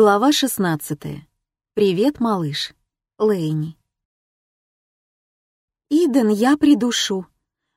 Глава 16. Привет, малыш. Лэйни. Иден я придушу.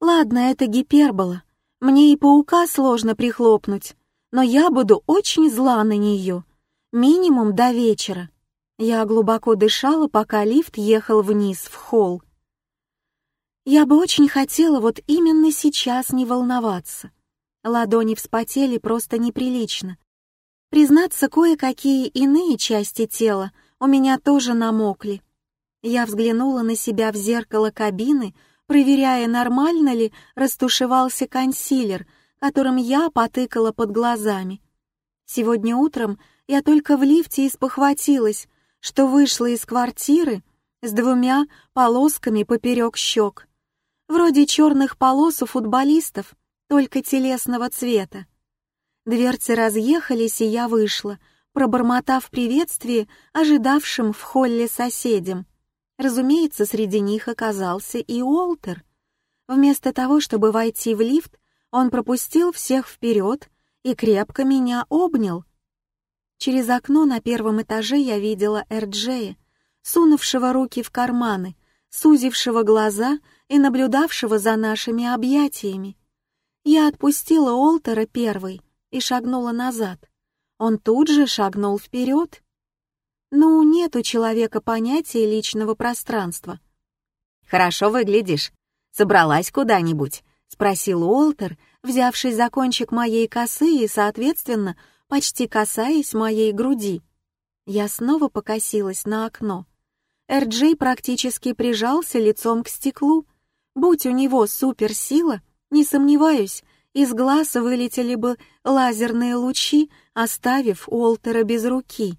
Ладно, это гипербола. Мне и паука сложно прихлопнуть, но я буду очень зла на нее. Минимум до вечера. Я глубоко дышала, пока лифт ехал вниз, в холл. Я бы очень хотела вот именно сейчас не волноваться. Ладони вспотели просто неприлично. Признаться, кое-какие иные части тела у меня тоже намокли. Я взглянула на себя в зеркало кабины, проверяя, нормально ли растушевался консилер, которым я потыкала под глазами. Сегодня утром я только в лифте испохватилась, что вышла из квартиры с двумя полосками поперек щек. Вроде черных полос у футболистов, только телесного цвета. Дверцы разъехались, и я вышла, пробормотав приветствие ожидавшим в холле соседям. Разумеется, среди них оказался и Уолтер. Вместо того, чтобы войти в лифт, он пропустил всех вперед и крепко меня обнял. Через окно на первом этаже я видела Эрджея, сунувшего руки в карманы, сузившего глаза и наблюдавшего за нашими объятиями. Я отпустила Уолтера первой, и шагнула назад. Он тут же шагнул вперед. Ну, нет у человека понятия личного пространства. «Хорошо выглядишь. Собралась куда-нибудь?» — спросил Уолтер, взявшись за кончик моей косы и, соответственно, почти касаясь моей груди. Я снова покосилась на окно. Эрджей практически прижался лицом к стеклу. Будь у него суперсила, не сомневаюсь, из глаз вылетели бы лазерные лучи, оставив Уолтера без руки.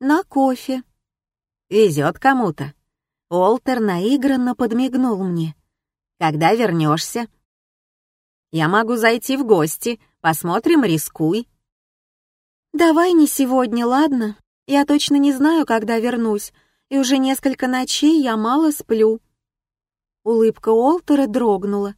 «На кофе». «Везет кому-то». Уолтер наигранно подмигнул мне. «Когда вернешься?» «Я могу зайти в гости. Посмотрим, рискуй». «Давай не сегодня, ладно? Я точно не знаю, когда вернусь, и уже несколько ночей я мало сплю». Улыбка Уолтера дрогнула.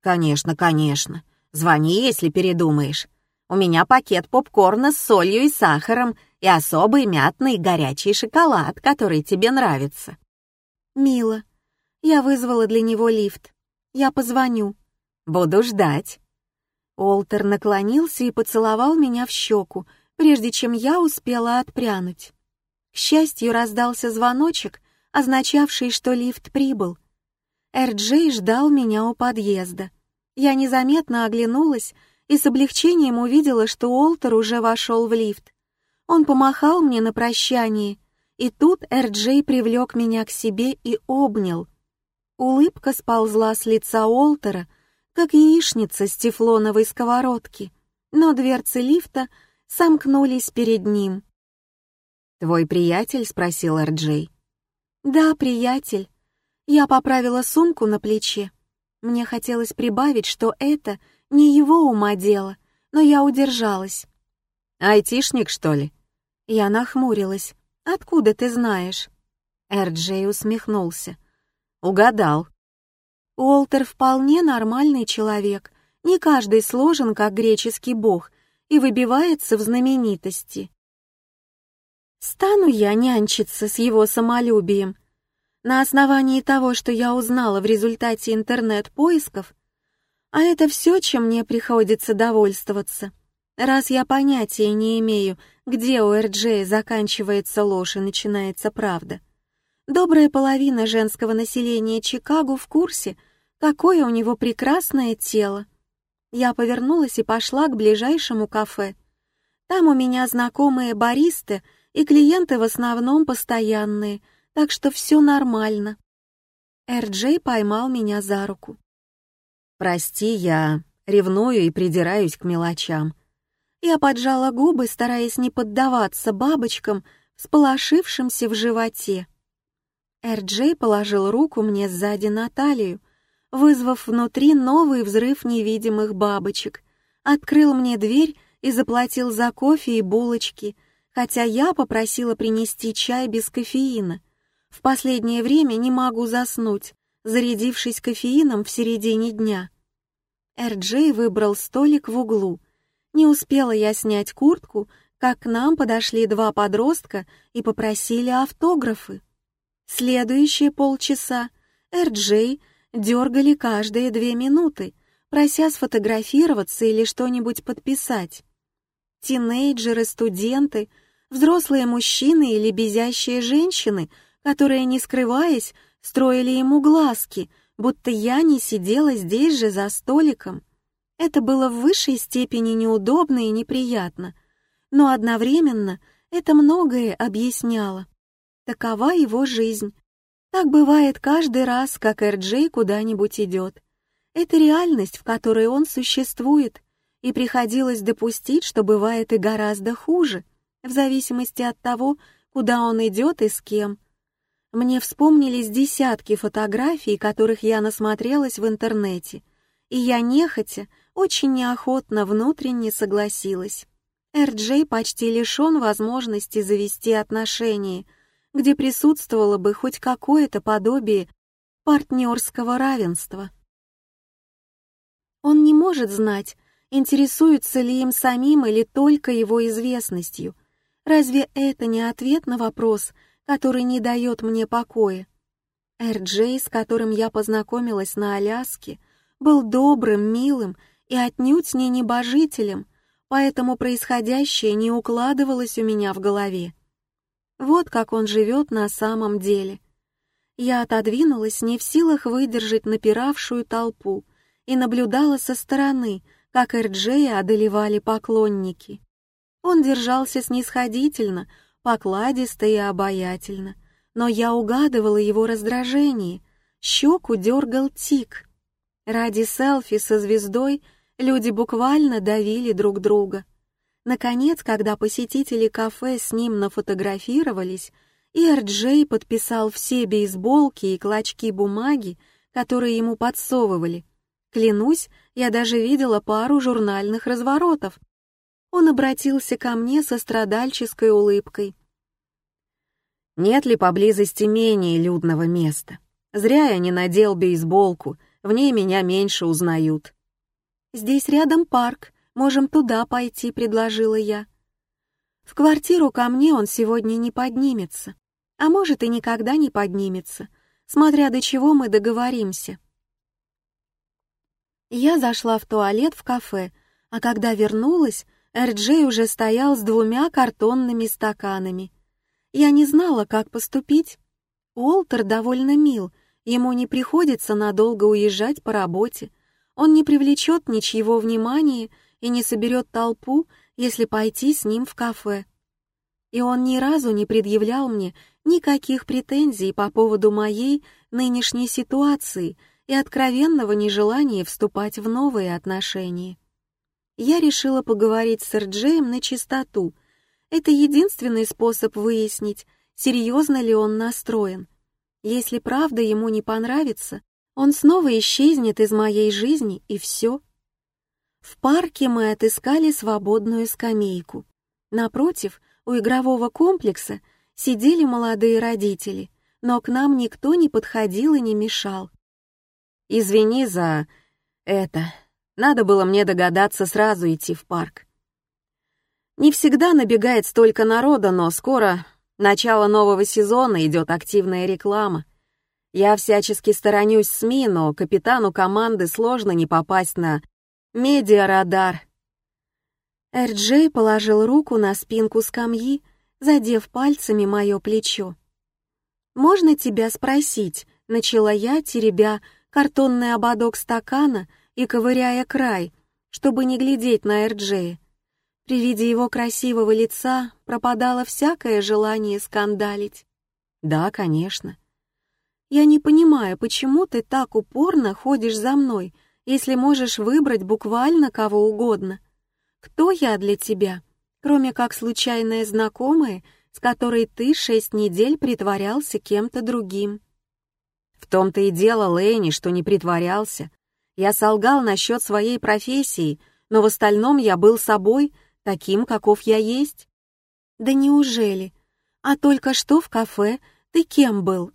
«Конечно, конечно. Звони, если передумаешь. У меня пакет попкорна с солью и сахаром и особый мятный горячий шоколад, который тебе нравится». «Мило. Я вызвала для него лифт. Я позвоню». «Буду ждать». Олтер наклонился и поцеловал меня в щеку, прежде чем я успела отпрянуть. К счастью, раздался звоночек, означавший, что лифт прибыл — Эрджей ждал меня у подъезда. Я незаметно оглянулась и с облегчением увидела, что Уолтер уже вошел в лифт. Он помахал мне на прощание, и тут Эрджей привлек меня к себе и обнял. Улыбка сползла с лица Уолтера, как яичница с тефлоновой сковородки, но дверцы лифта сомкнулись перед ним. «Твой приятель?» — спросил Эрджей. «Да, приятель. Я поправила сумку на плече. Мне хотелось прибавить, что это не его ума дело, но я удержалась. «Айтишник, что ли?» Я нахмурилась. «Откуда ты знаешь?» Эрджей усмехнулся. «Угадал». Уолтер вполне нормальный человек. Не каждый сложен, как греческий бог, и выбивается в знаменитости. Стану я нянчиться с его самолюбием, на основании того, что я узнала в результате интернет-поисков, а это все, чем мне приходится довольствоваться. Раз я понятия не имею, где у Эрджея заканчивается ложь и начинается правда. Добрая половина женского населения Чикаго в курсе, какое у него прекрасное тело. Я повернулась и пошла к ближайшему кафе. Там у меня знакомые баристы и клиенты в основном постоянные — так что все нормально. Эрджей поймал меня за руку. «Прости, я ревную и придираюсь к мелочам». Я поджала губы, стараясь не поддаваться бабочкам, сполошившимся в животе. Эрджей положил руку мне сзади на талию, вызвав внутри новый взрыв невидимых бабочек, открыл мне дверь и заплатил за кофе и булочки, хотя я попросила принести чай без кофеина — в последнее время не могу заснуть, зарядившись кофеином в середине дня. Эрджей выбрал столик в углу. Не успела я снять куртку, как к нам подошли два подростка и попросили автографы. Следующие полчаса Эр-Джей дергали каждые две минуты, прося сфотографироваться или что-нибудь подписать. Тинейджеры, студенты, взрослые мужчины или безящие женщины, которые, не скрываясь, строили ему глазки, будто я не сидела здесь же за столиком. Это было в высшей степени неудобно и неприятно, но одновременно это многое объясняло. Такова его жизнь. Так бывает каждый раз, как Эр-Джей куда-нибудь идет. Это реальность, в которой он существует, и приходилось допустить, что бывает и гораздо хуже, в зависимости от того, куда он идет и с кем. Мне вспомнились десятки фотографий, которых я насмотрелась в интернете, и я нехотя, очень неохотно внутренне согласилась. Эр-Джей почти лишен возможности завести отношения, где присутствовало бы хоть какое-то подобие партнерского равенства. Он не может знать, интересуется ли им самим или только его известностью. Разве это не ответ на вопрос, который не дает мне покоя? Эр-Джей, с которым я познакомилась на Аляске, был добрым, милым и отнюдь не небожителем, поэтому происходящее не укладывалось у меня в голове. Вот как он живет на самом деле. Я отодвинулась, не в силах выдержать напиравшую толпу, и наблюдала со стороны, как Эрджея одолевали поклонники. Он держался снисходительно, покладисто и обаятельно, но я угадывала его раздражение, щеку дергал тик. Ради селфи со звездой люди буквально давили друг друга. Наконец, когда посетители кафе с ним нафотографировались, и Эрджей подписал все бейсболки и клочки бумаги, которые ему подсовывали, Клянусь, я даже видела пару журнальных разворотов. Он обратился ко мне со страдальческой улыбкой. Нет ли поблизости менее людного места? Зря я не надел бейсболку, в ней меня меньше узнают. Здесь рядом парк, можем туда пойти, предложила я. В квартиру ко мне он сегодня не поднимется, а может и никогда не поднимется, смотря до чего мы договоримся. Я зашла в туалет в кафе, а когда вернулась, Эрджей уже стоял с двумя картонными стаканами. Я не знала, как поступить. Уолтер довольно мил, ему не приходится надолго уезжать по работе, он не привлечет ничьего внимания и не соберет толпу, если пойти с ним в кафе. И он ни разу не предъявлял мне никаких претензий по поводу моей нынешней ситуации — и откровенного нежелания вступать в новые отношения. Я решила поговорить с Эрджеем на чистоту. Это единственный способ выяснить, серьезно ли он настроен. Если правда ему не понравится, он снова исчезнет из моей жизни, и все. В парке мы отыскали свободную скамейку. Напротив, у игрового комплекса сидели молодые родители, но к нам никто не подходил и не мешал. Извини за это. Надо было мне догадаться сразу идти в парк. Не всегда набегает столько народа, но скоро, начало нового сезона, идет активная реклама. Я всячески сторонюсь СМИ, но капитану команды сложно не попасть на медиарадар. Эрджей положил руку на спинку скамьи, задев пальцами мое плечо. «Можно тебя спросить?» — начала я, теребя картонный ободок стакана и ковыряя край, чтобы не глядеть на Эрджея. При виде его красивого лица пропадало всякое желание скандалить. «Да, конечно». «Я не понимаю, почему ты так упорно ходишь за мной, если можешь выбрать буквально кого угодно. Кто я для тебя, кроме как случайная знакомая, с которой ты шесть недель притворялся кем-то другим?» В том-то и дело, Лэйни, что не притворялся. Я солгал насчет своей профессии, но в остальном я был собой, таким, каков я есть. Да неужели? А только что в кафе ты кем был?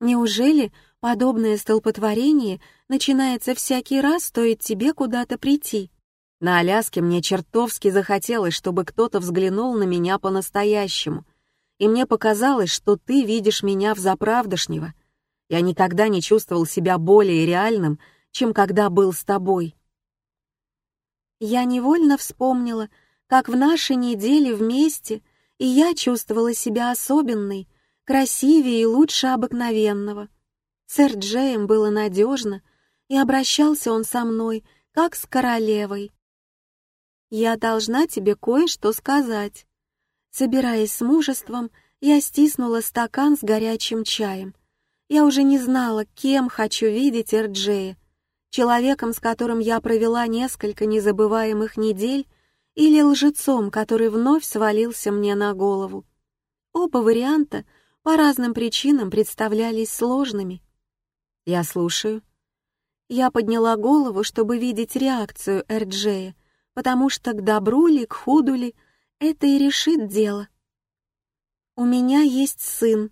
Неужели подобное столпотворение начинается всякий раз, стоит тебе куда-то прийти? На Аляске мне чертовски захотелось, чтобы кто-то взглянул на меня по-настоящему, и мне показалось, что ты видишь меня в заправдошнего. Я никогда не чувствовал себя более реальным, чем когда был с тобой. Я невольно вспомнила, как в наши недели вместе и я чувствовала себя особенной, красивее и лучше обыкновенного. Сэр Джейм было надежно, и обращался он со мной, как с королевой. «Я должна тебе кое-что сказать». Собираясь с мужеством, я стиснула стакан с горячим чаем. Я уже не знала, кем хочу видеть Эрджея. Человеком, с которым я провела несколько незабываемых недель, или лжецом, который вновь свалился мне на голову. Оба варианта по разным причинам представлялись сложными. «Я слушаю». Я подняла голову, чтобы видеть реакцию Эрджея, потому что к добру ли, к худу ли, это и решит дело. «У меня есть сын»,